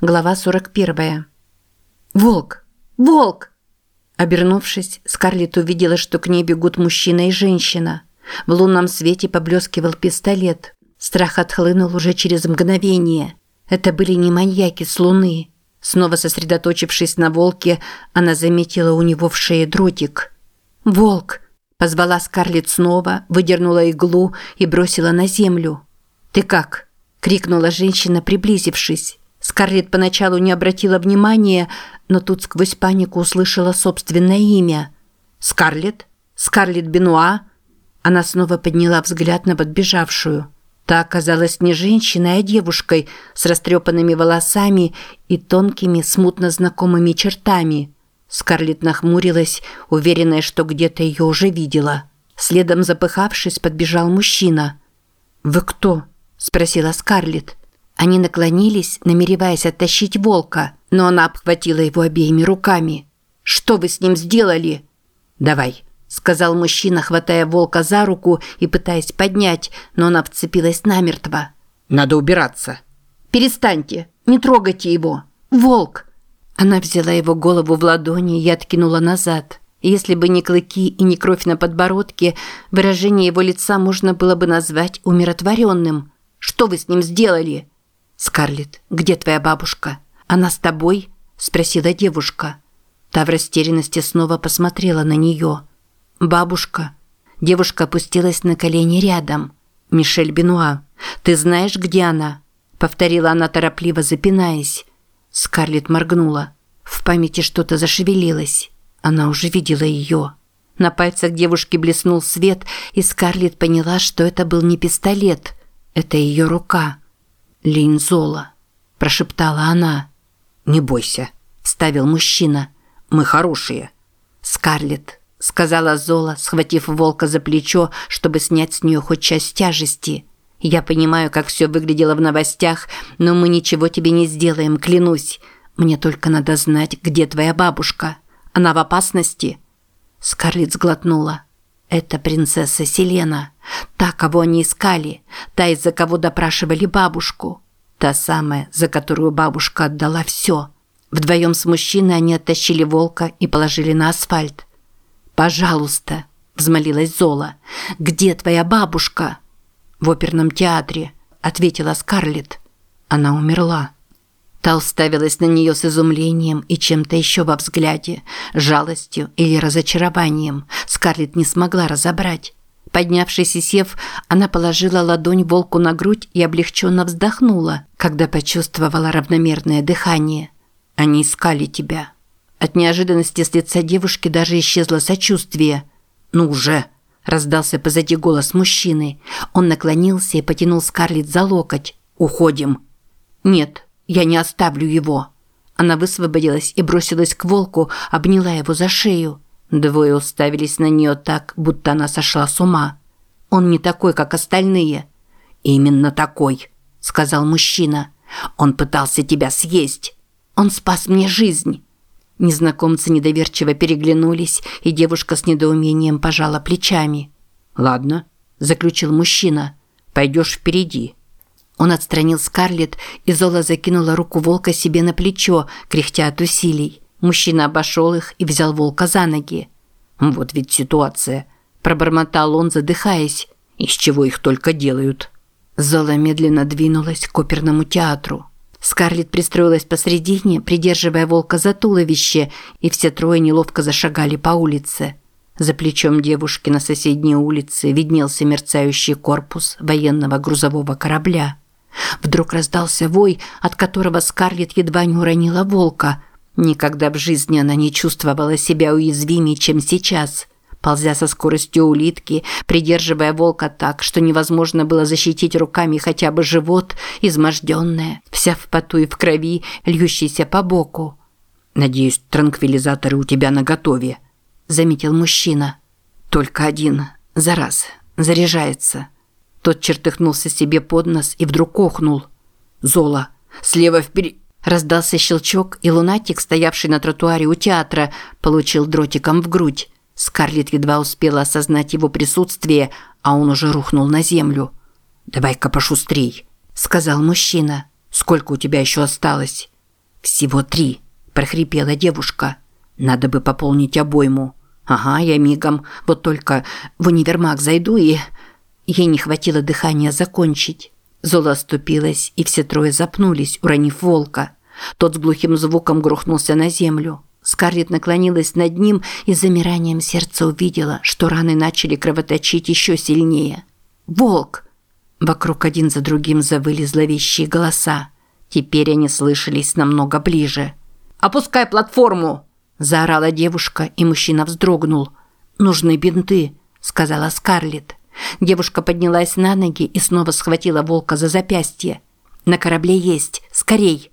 Глава 41. Волк! Волк! Обернувшись, Скарлетт увидела, что к ней бегут мужчина и женщина. В лунном свете поблескивал пистолет. Страх отхлынул уже через мгновение. Это были не маньяки с луны. Снова сосредоточившись на волке, она заметила у него в шее дротик. «Волк!» – позвала Скарлетт снова, выдернула иглу и бросила на землю. «Ты как?» – крикнула женщина, приблизившись. Скарлетт поначалу не обратила внимания, но тут сквозь панику услышала собственное имя. «Скарлетт? Скарлетт Бенуа?» Она снова подняла взгляд на подбежавшую. Та оказалась не женщиной, а девушкой с растрепанными волосами и тонкими, смутно знакомыми чертами. Скарлетт нахмурилась, уверенная, что где-то ее уже видела. Следом запыхавшись, подбежал мужчина. «Вы кто?» – спросила Скарлетт. Они наклонились, намереваясь оттащить волка, но она обхватила его обеими руками. «Что вы с ним сделали?» «Давай», – сказал мужчина, хватая волка за руку и пытаясь поднять, но она вцепилась намертво. «Надо убираться». «Перестаньте, не трогайте его! Волк!» Она взяла его голову в ладони и откинула назад. Если бы не клыки и не кровь на подбородке, выражение его лица можно было бы назвать умиротворенным. «Что вы с ним сделали?» «Скарлетт, где твоя бабушка? Она с тобой?» – спросила девушка. Та в растерянности снова посмотрела на нее. «Бабушка». Девушка опустилась на колени рядом. «Мишель Бенуа, ты знаешь, где она?» – повторила она торопливо, запинаясь. Скарлетт моргнула. В памяти что-то зашевелилось. Она уже видела ее. На пальцах девушки блеснул свет, и Скарлетт поняла, что это был не пистолет. Это ее рука. «Линзола», – прошептала она. «Не бойся», – ставил мужчина. «Мы хорошие». «Скарлетт», – сказала Зола, схватив волка за плечо, чтобы снять с нее хоть часть тяжести. «Я понимаю, как все выглядело в новостях, но мы ничего тебе не сделаем, клянусь. Мне только надо знать, где твоя бабушка. Она в опасности?» Скарлетт сглотнула. «Это принцесса Селена. Та, кого они искали. Та, из-за кого допрашивали бабушку. Та самая, за которую бабушка отдала все. Вдвоем с мужчиной они оттащили волка и положили на асфальт. «Пожалуйста», – взмолилась Зола, – «где твоя бабушка?» «В оперном театре», – ответила Скарлетт. Она умерла. Та уставилась на нее с изумлением и чем-то еще во взгляде, жалостью или разочарованием. Скарлетт не смогла разобрать. Поднявшись и сев, она положила ладонь волку на грудь и облегченно вздохнула, когда почувствовала равномерное дыхание. «Они искали тебя». От неожиданности с лица девушки даже исчезло сочувствие. «Ну уже!» – раздался позади голос мужчины. Он наклонился и потянул Скарлетт за локоть. «Уходим». «Нет, я не оставлю его». Она высвободилась и бросилась к волку, обняла его за шею. Двое уставились на нее так, будто она сошла с ума. Он не такой, как остальные. Именно такой, сказал мужчина. Он пытался тебя съесть. Он спас мне жизнь. Незнакомцы недоверчиво переглянулись, и девушка с недоумением пожала плечами. Ладно, заключил мужчина. Пойдешь впереди. Он отстранил Скарлетт, и Зола закинула руку волка себе на плечо, кряхтя от усилий. Мужчина обошел их и взял волка за ноги. «Вот ведь ситуация», – пробормотал он, задыхаясь. «Из чего их только делают?» Зола медленно двинулась к оперному театру. Скарлетт пристроилась посредине, придерживая волка за туловище, и все трое неловко зашагали по улице. За плечом девушки на соседней улице виднелся мерцающий корпус военного грузового корабля. Вдруг раздался вой, от которого Скарлетт едва не уронила волка – Никогда в жизни она не чувствовала себя уязвимее, чем сейчас. Ползя со скоростью улитки, придерживая волка так, что невозможно было защитить руками хотя бы живот, изможденная, вся в поту и в крови, льющейся по боку. «Надеюсь, транквилизаторы у тебя наготове», – заметил мужчина. «Только один. За раз. Заряжается». Тот чертыхнулся себе под нос и вдруг охнул. «Зола, слева вперед...» Раздался щелчок, и лунатик, стоявший на тротуаре у театра, получил дротиком в грудь. Скарлетт едва успела осознать его присутствие, а он уже рухнул на землю. «Давай-ка пошустрей», – сказал мужчина. «Сколько у тебя еще осталось?» «Всего три», – прохрипела девушка. «Надо бы пополнить обойму». «Ага, я мигом. Вот только в универмаг зайду и...» Ей не хватило дыхания закончить. Зола оступилась, и все трое запнулись, уронив волка. Тот с глухим звуком грохнулся на землю. Скарлетт наклонилась над ним и замиранием сердца увидела, что раны начали кровоточить еще сильнее. «Волк!» Вокруг один за другим завыли зловещие голоса. Теперь они слышались намного ближе. «Опускай платформу!» – заорала девушка, и мужчина вздрогнул. «Нужны бинты», – сказала Скарлетт. Девушка поднялась на ноги и снова схватила волка за запястье. «На корабле есть! Скорей!»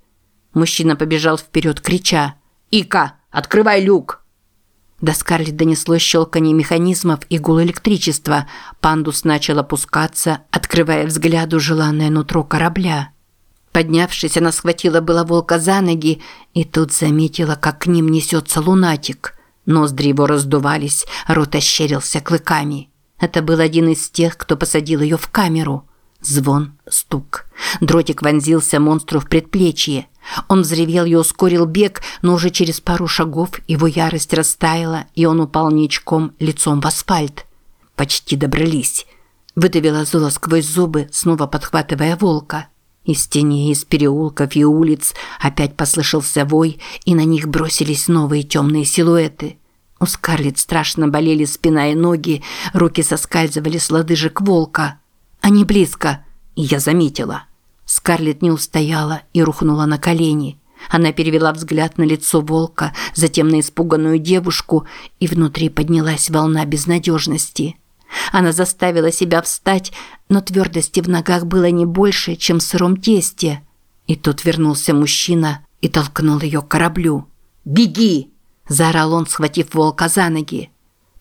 Мужчина побежал вперед, крича. «Ика, открывай люк!» До Скарлетт донеслось щелканье механизмов и гул электричества. Пандус начал опускаться, открывая взгляду желанное нутро корабля. Поднявшись, она схватила было волка за ноги и тут заметила, как к ним несется лунатик. Ноздри его раздувались, рот ощерился клыками. Это был один из тех, кто посадил ее в камеру. Звон, стук. Дротик вонзился монстру в предплечье. Он взревел и ускорил бег, но уже через пару шагов его ярость растаяла, и он упал ничком лицом в асфальт. Почти добрались. Выдавила Зола сквозь зубы, снова подхватывая волка. Из теней, из переулков и улиц опять послышался вой, и на них бросились новые темные силуэты. У Скарлетт страшно болели спина и ноги, руки соскальзывали с лодыжек волка. Они близко, я заметила. Скарлетт не устояла и рухнула на колени. Она перевела взгляд на лицо волка, затем на испуганную девушку, и внутри поднялась волна безнадежности. Она заставила себя встать, но твердости в ногах было не больше, чем в сыром тесте. И тут вернулся мужчина и толкнул ее к кораблю. «Беги!» – заорал он, схватив волка за ноги.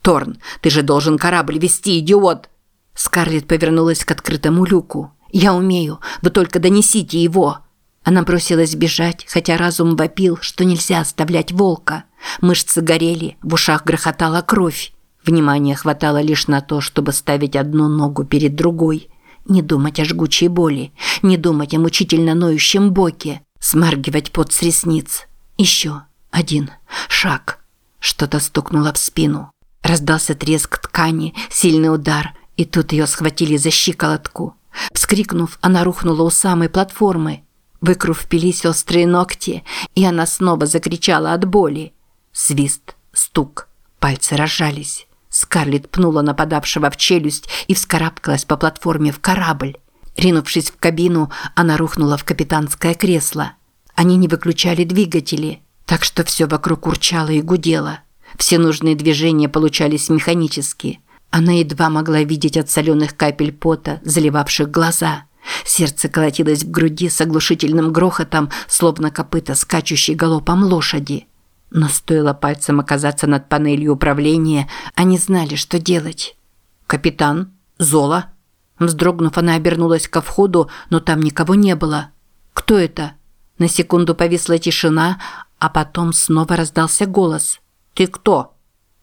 «Торн, ты же должен корабль вести, идиот!» Скарлетт повернулась к открытому люку. «Я умею, вы только донесите его!» Она бросилась бежать, хотя разум вопил, что нельзя оставлять волка. Мышцы горели, в ушах грохотала кровь. Внимания хватало лишь на то, чтобы ставить одну ногу перед другой. Не думать о жгучей боли, не думать о мучительно ноющем боке, смаргивать пот с ресниц. Еще один шаг. Что-то стукнуло в спину. Раздался треск ткани, сильный удар, и тут ее схватили за щиколотку. Вскрикнув, она рухнула у самой платформы. В впились острые ногти, и она снова закричала от боли. Свист, стук, пальцы разжались. Скарлетт пнула нападавшего в челюсть и вскарабкалась по платформе в корабль. Ринувшись в кабину, она рухнула в капитанское кресло. Они не выключали двигатели, так что все вокруг урчало и гудело. Все нужные движения получались механически. Она едва могла видеть от соленых капель пота, заливавших глаза. Сердце колотилось в груди с оглушительным грохотом, словно копыта скачущей галопом лошади. Но стоило пальцем оказаться над панелью управления, они знали, что делать. «Капитан? Зола?» Вздрогнув, она обернулась ко входу, но там никого не было. «Кто это?» На секунду повисла тишина, а потом снова раздался голос. «Ты кто?»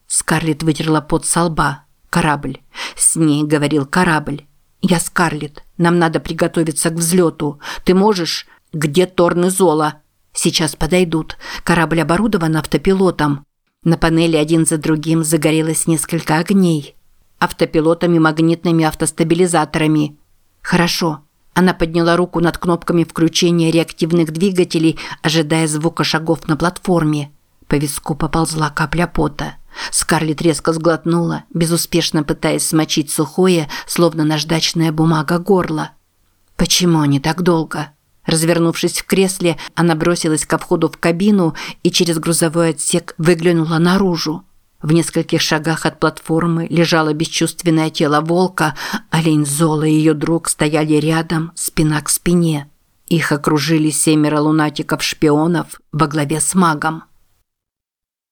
Скарлетт вытерла пот со лба. «Корабль». С ней говорил корабль. «Я Скарлетт. Нам надо приготовиться к взлету. Ты можешь...» «Где Торн и Зола?» Сейчас подойдут. Корабль оборудован автопилотом. На панели один за другим загорелось несколько огней. Автопилотами, магнитными автостабилизаторами. Хорошо. Она подняла руку над кнопками включения реактивных двигателей, ожидая звука шагов на платформе. По виску поползла капля пота. Скарлетт резко сглотнула, безуспешно пытаясь смочить сухое, словно наждачная бумага горло. «Почему они так долго?» Развернувшись в кресле, она бросилась ко входу в кабину и через грузовой отсек выглянула наружу. В нескольких шагах от платформы лежало бесчувственное тело волка, а лень Зола и ее друг стояли рядом, спина к спине. Их окружили семеро лунатиков-шпионов во главе с магом.